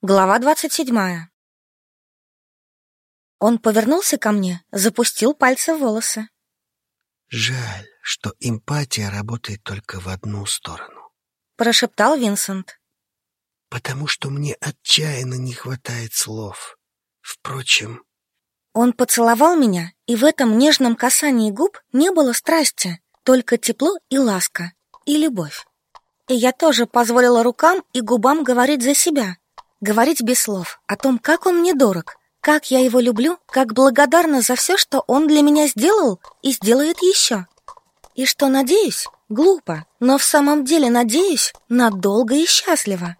Глава двадцать седьмая. Он повернулся ко мне, запустил пальцы в волосы. «Жаль, что эмпатия работает только в одну сторону», — прошептал Винсент. «Потому что мне отчаянно не хватает слов. Впрочем...» Он поцеловал меня, и в этом нежном касании губ не было страсти, только тепло и ласка, и любовь. И я тоже позволила рукам и губам говорить за себя — Говорить без слов о том, как он мне дорог, как я его люблю, как благодарна за все, что он для меня сделал и сделает еще. И что, надеюсь, глупо, но в самом деле надеюсь, надолго и счастливо.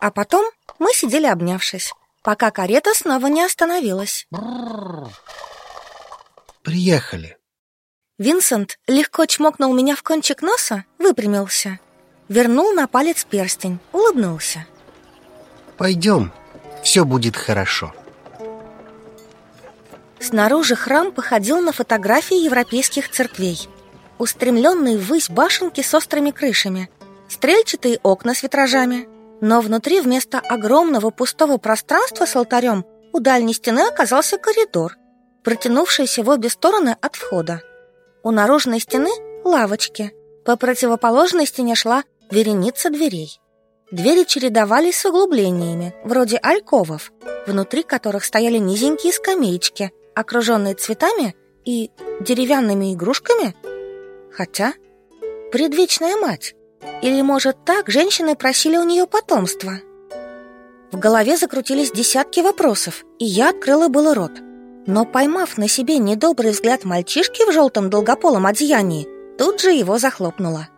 А потом мы сидели обнявшись, пока карета снова не остановилась. Приехали. Винсент легко чмокнул меня в кончик носа, выпрямился. Вернул на палец перстень, улыбнулся. Пойдем, все будет хорошо. Снаружи храм походил на фотографии европейских церквей. Устремленные ввысь башенки с острыми крышами, стрельчатые окна с витражами. Но внутри вместо огромного пустого пространства с алтарем у дальней стены оказался коридор, протянувшийся в обе стороны от входа. У наружной стены лавочки. По противоположной стене шла вереница дверей. Двери чередовались с углублениями, вроде альковов, внутри которых стояли низенькие скамеечки, окруженные цветами и деревянными игрушками. Хотя, предвечная мать. Или, может, так женщины просили у нее потомства? В голове закрутились десятки вопросов, и я открыла было рот. Но, поймав на себе недобрый взгляд мальчишки в желтом долгополом одеянии, тут же его захлопнула.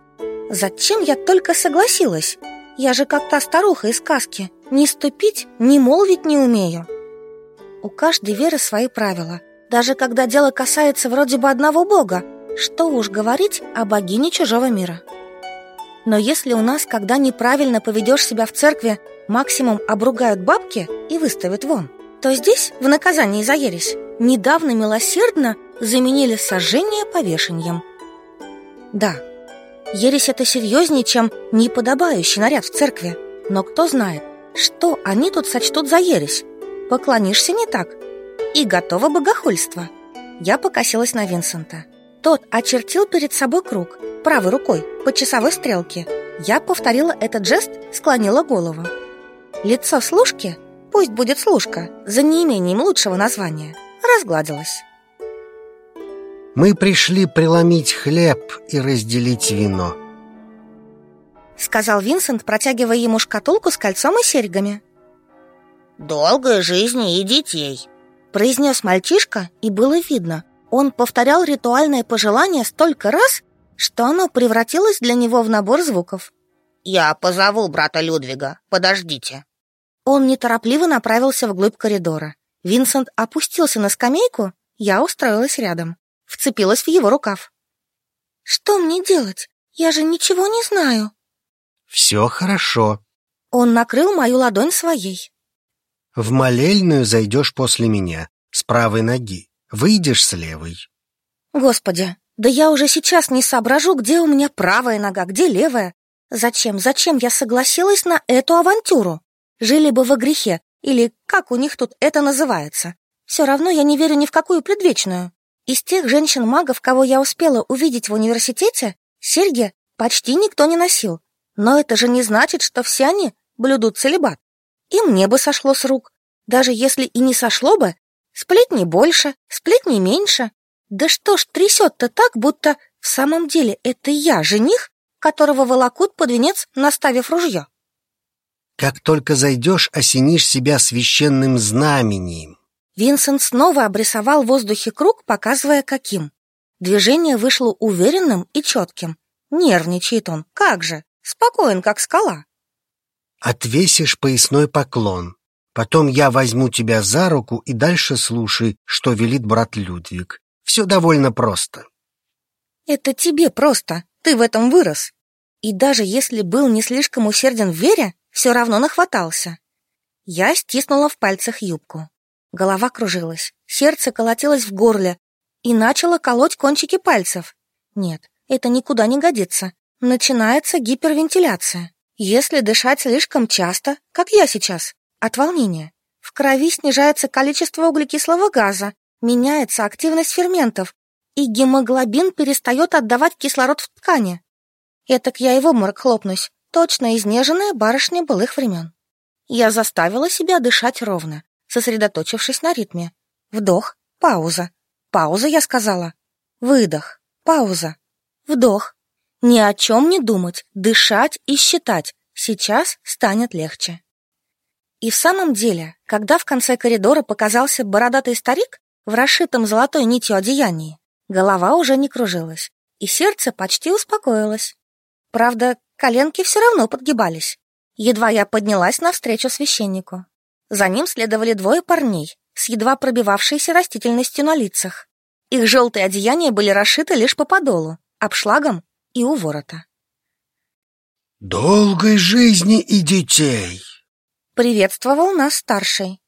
Зачем я только согласилась? Я же как та старуха из сказки. Ни ступить, ни молвить не умею. У каждой веры свои правила. Даже когда дело касается вроде бы одного бога, что уж говорить о богине чужого мира. Но если у нас, когда неправильно поведешь себя в церкви, максимум обругают бабки и выставят вон, то здесь, в наказании за ересь, недавно милосердно заменили сожжение повешением. Да, Ересь это серьезнее, чем неподобающий наряд в церкви. Но кто знает, что они тут сочтут за ересь? Поклонишься не так. И готово богохульство. Я покосилась на Винсента. Тот очертил перед собой круг, правой рукой, по часовой стрелке. Я повторила этот жест, склонила голову. Лицо служки, пусть будет служка, за неимением лучшего названия, разгладилось. Мы пришли преломить хлеб и разделить вино. Сказал Винсент, протягивая ему шкатулку с кольцом и серьгами. «Долгой жизни и детей», произнес мальчишка, и было видно. Он повторял ритуальное пожелание столько раз, что оно превратилось для него в набор звуков. «Я позову брата Людвига. Подождите». Он неторопливо направился вглубь коридора. Винсент опустился на скамейку, я устроилась рядом вцепилась в его рукав. «Что мне делать? Я же ничего не знаю». «Все хорошо». Он накрыл мою ладонь своей. «В молельную зайдешь после меня, с правой ноги. Выйдешь с левой». «Господи, да я уже сейчас не соображу, где у меня правая нога, где левая. Зачем, зачем я согласилась на эту авантюру? Жили бы во грехе, или как у них тут это называется. Все равно я не верю ни в какую предвечную. Из тех женщин-магов, кого я успела увидеть в университете, серьги почти никто не носил. Но это же не значит, что все они блюдут целебат. И мне бы сошло с рук. Даже если и не сошло бы, сплетни больше, сплетни меньше. Да что ж трясет-то так, будто в самом деле это я, жених, которого волокут под венец, наставив ружье. Как только зайдешь, осенишь себя священным знамением. Винсент снова обрисовал в воздухе круг, показывая каким. Движение вышло уверенным и четким. Нервничает он, как же, спокоен, как скала. Отвесишь поясной поклон. Потом я возьму тебя за руку и дальше слушай, что велит брат Людвиг. Все довольно просто. Это тебе просто, ты в этом вырос. И даже если был не слишком усерден в вере, все равно нахватался. Я стиснула в пальцах юбку. Голова кружилась, сердце колотилось в горле и начало колоть кончики пальцев. Нет, это никуда не годится. Начинается гипервентиляция. Если дышать слишком часто, как я сейчас, от волнения. В крови снижается количество углекислого газа, меняется активность ферментов, и гемоглобин перестает отдавать кислород в ткани. Этак я в обморок хлопнусь, точно изнеженная барышня былых времен. Я заставила себя дышать ровно, сосредоточившись на ритме. Вдох, пауза. Пауза, я сказала. Выдох, пауза. Вдох. Ни о чем не думать, дышать и считать. Сейчас станет легче. И в самом деле, когда в конце коридора показался бородатый старик в расшитом золотой нитью одеянии, голова уже не кружилась, и сердце почти успокоилось. Правда, коленки все равно подгибались. Едва я поднялась навстречу священнику. За ним следовали двое парней с едва пробивавшейся растительностью на лицах. Их желтые одеяния были расшиты лишь по подолу, обшлагом и у ворота. «Долгой жизни и детей!» Приветствовал нас старший.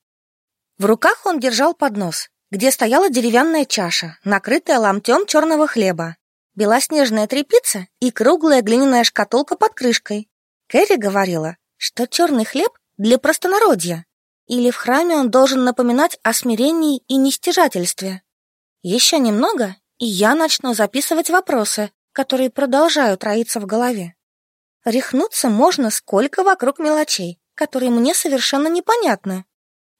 В руках он держал поднос, где стояла деревянная чаша, накрытая ломтем черного хлеба, белоснежная тряпица и круглая глиняная шкатулка под крышкой. Кэрри говорила, что черный хлеб для простонародья, или в храме он должен напоминать о смирении и нестяжательстве. Еще немного, и я начну записывать вопросы, которые продолжают роиться в голове. Рехнуться можно сколько вокруг мелочей, которые мне совершенно непонятны.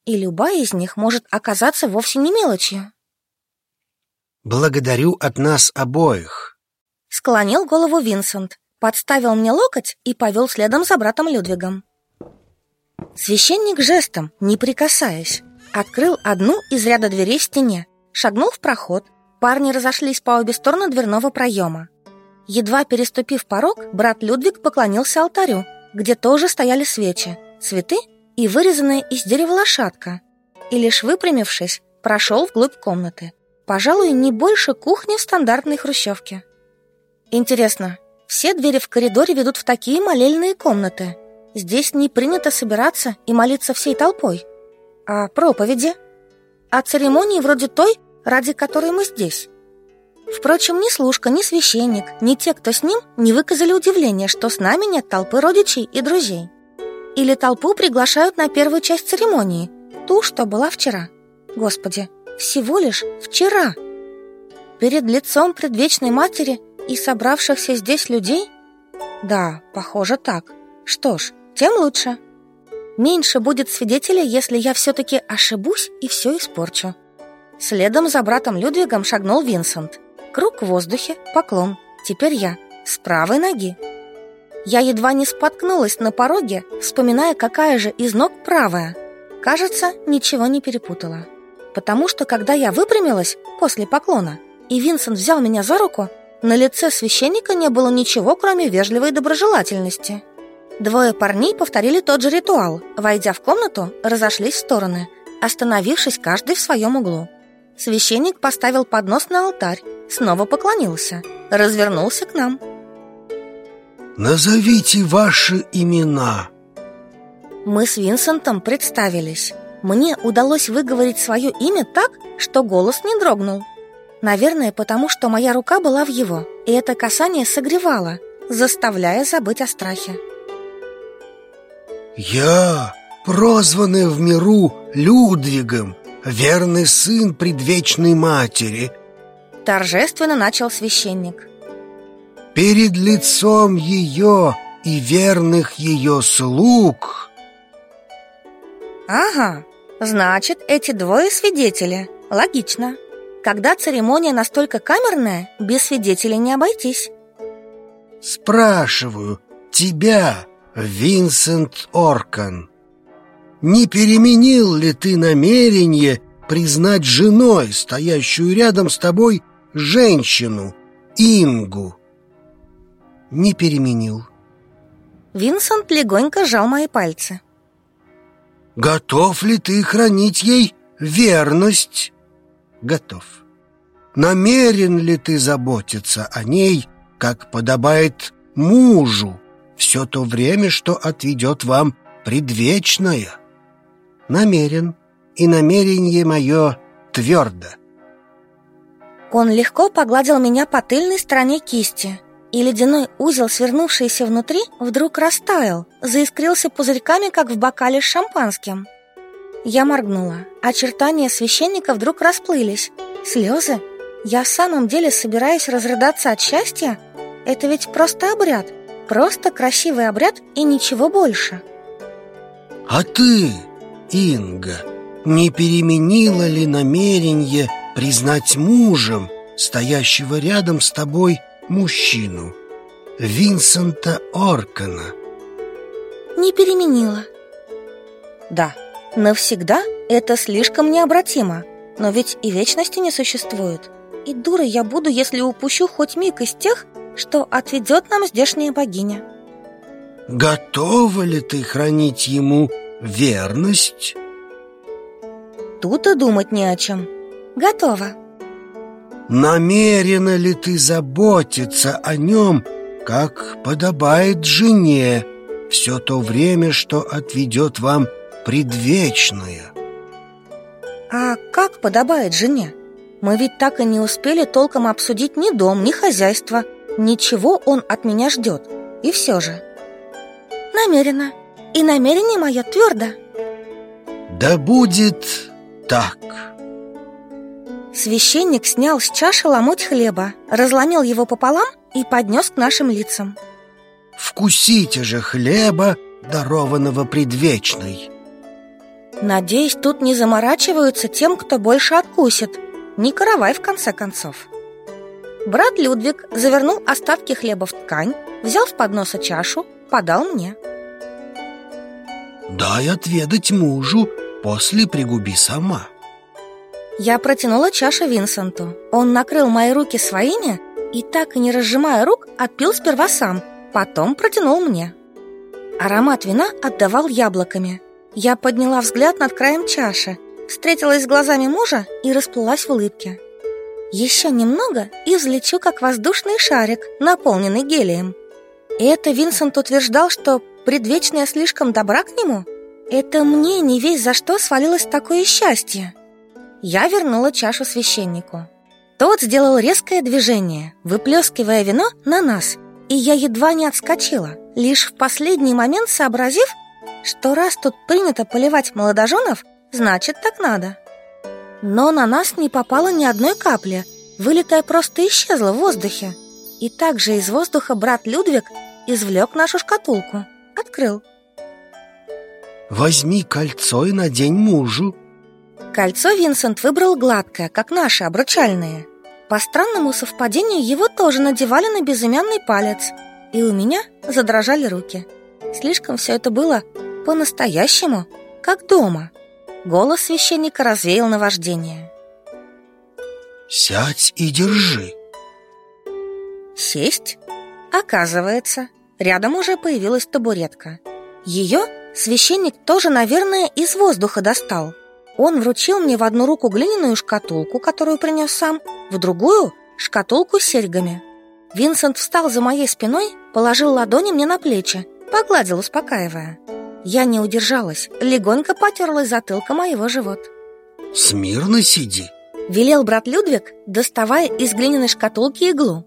И любая из них может оказаться вовсе не мелочью. «Благодарю от нас обоих», — склонил голову Винсент, подставил мне локоть и повел следом за братом Людвигом. Священник жестом, не прикасаясь, открыл одну из ряда дверей в стене, шагнул в проход, парни разошлись по обе стороны дверного проема. Едва переступив порог, брат Людвиг поклонился алтарю, где тоже стояли свечи, цветы и вырезанная из дерева лошадка, и лишь выпрямившись, прошел вглубь комнаты. Пожалуй, не больше кухни в стандартной хрущевке. Интересно, все двери в коридоре ведут в такие молельные комнаты. Здесь не принято собираться и молиться всей толпой. А проповеди? А церемонии вроде той, ради которой мы здесь? Впрочем, ни служка, ни священник, ни те, кто с ним, не выказали удивления, что с нами нет толпы родичей и друзей. Или толпу приглашают на первую часть церемонии, ту, что была вчера. Господи, всего лишь вчера. Перед лицом предвечной матери и собравшихся здесь людей? Да, похоже так. Что ж, тем лучше. Меньше будет свидетелей, если я все-таки ошибусь и все испорчу. Следом за братом Людвигом шагнул Винсент. Круг в воздухе, поклон. Теперь я, с правой ноги. Я едва не споткнулась на пороге, вспоминая, какая же из ног правая. Кажется, ничего не перепутала. Потому что, когда я выпрямилась после поклона, и Винсент взял меня за руку, на лице священника не было ничего, кроме вежливой доброжелательности. Двое парней повторили тот же ритуал. Войдя в комнату, разошлись в стороны, остановившись каждый в своем углу. Священник поставил поднос на алтарь, снова поклонился, развернулся к нам. «Назовите ваши имена!» Мы с Винсентом представились. Мне удалось выговорить свое имя так, что голос не дрогнул. Наверное, потому что моя рука была в его, и это касание согревало, заставляя забыть о страхе. «Я, прозванный в миру Людвигом, верный сын предвечной матери», торжественно начал священник. «Перед лицом ее и верных ее слуг...» «Ага, значит, эти двое свидетели. Логично. Когда церемония настолько камерная, без свидетелей не обойтись». «Спрашиваю тебя, Винсент Оркан, не переменил ли ты намерение признать женой, стоящую рядом с тобой, женщину, Ингу?» «Не переменил». Винсент легонько сжал мои пальцы. «Готов ли ты хранить ей верность?» «Готов». «Намерен ли ты заботиться о ней, как подобает мужу, все то время, что отведет вам предвечное?» «Намерен, и намерение мое твердо». Он легко погладил меня по тыльной стороне кисти, и ледяной узел, свернувшийся внутри, вдруг растаял, заискрился пузырьками, как в бокале с шампанским. Я моргнула. Очертания священника вдруг расплылись. Слезы? Я в самом деле собираюсь разрыдаться от счастья? Это ведь просто обряд. Просто красивый обряд и ничего больше. А ты, Инга, не переменила ли намерение признать мужем стоящего рядом с тобой мужчину, Винсента Оркана? Не переменила. Да, навсегда это слишком необратимо, но ведь и вечности не существует. И дурой я буду, если упущу хоть миг из тех, что отведет нам здешняя богиня. Готова ли ты хранить ему верность? Тут и думать не о чем. Готова. Намерена ли ты заботиться о нем, как подобает жене, все то время, что отведет вам предвечное? А как подобает жене? Мы ведь так и не успели толком обсудить ни дом, ни хозяйство. Ничего он от меня ждет. И все же. Намеренно. И намерение мое твердо. Да будет так. Священник снял с чаши ломоть хлеба, разломил его пополам и поднес к нашим лицам. Вкусите же хлеба, дарованного предвечной. Надеюсь, тут не заморачиваются тем, кто больше откусит. Не каравай, в конце концов. Брат Людвиг завернул остатки хлеба в ткань, взял с подноса чашу, подал мне. Дай отведать мужу, после пригуби сама. Я протянула чашу Винсенту. Он накрыл мои руки своими и, так и не разжимая рук, отпил сперва сам, потом протянул мне. Аромат вина отдавал яблоками. Я подняла взгляд над краем чаши, встретилась с глазами мужа и расплылась в улыбке. Еще немного и взлечу, как воздушный шарик, наполненный гелием. И это Винсент утверждал, что предвечная слишком добра к нему? Это мне не весь за что свалилось такое счастье. Я вернула чашу священнику. Тот сделал резкое движение, выплескивая вино на нас, и я едва не отскочила, лишь в последний момент сообразив, что раз тут принято поливать молодоженов, значит так надо. Но на нас не попало ни одной капли, вылетая просто исчезла в воздухе. И также из воздуха брат Людвиг извлек нашу шкатулку, открыл. Возьми кольцо и надень мужу, Кольцо Винсент выбрал гладкое, как наши, обручальные. По странному совпадению его тоже надевали на безымянный палец, и у меня задрожали руки. Слишком все это было по-настоящему, как дома. Голос священника развеял наваждение. «Сядь и держи!» Сесть? Оказывается, рядом уже появилась табуретка. Ее священник тоже, наверное, из воздуха достал – он вручил мне в одну руку глиняную шкатулку, которую принес сам, в другую – шкатулку с серьгами. Винсент встал за моей спиной, положил ладони мне на плечи, погладил, успокаивая. Я не удержалась, легонько потерлась затылка моего живот. «Смирно сиди», – велел брат Людвиг, доставая из глиняной шкатулки иглу.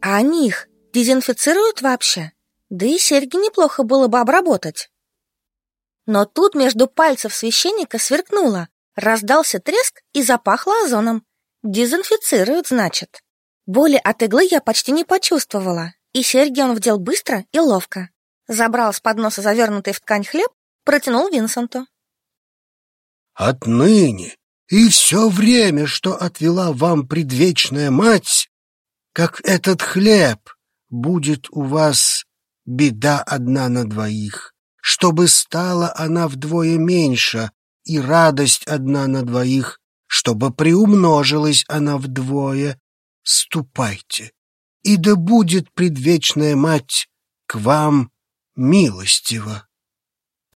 «А они их дезинфицируют вообще? Да и серьги неплохо было бы обработать». Но тут между пальцев священника сверкнуло, раздался треск и запахло озоном. Дезинфицируют, значит. Боли от иглы я почти не почувствовала, и серьги он вдел быстро и ловко. Забрал с подноса завернутый в ткань хлеб, протянул Винсенту. «Отныне и все время, что отвела вам предвечная мать, как этот хлеб, будет у вас беда одна на двоих чтобы стала она вдвое меньше, и радость одна на двоих, чтобы приумножилась она вдвое. Ступайте, и да будет предвечная мать к вам милостива.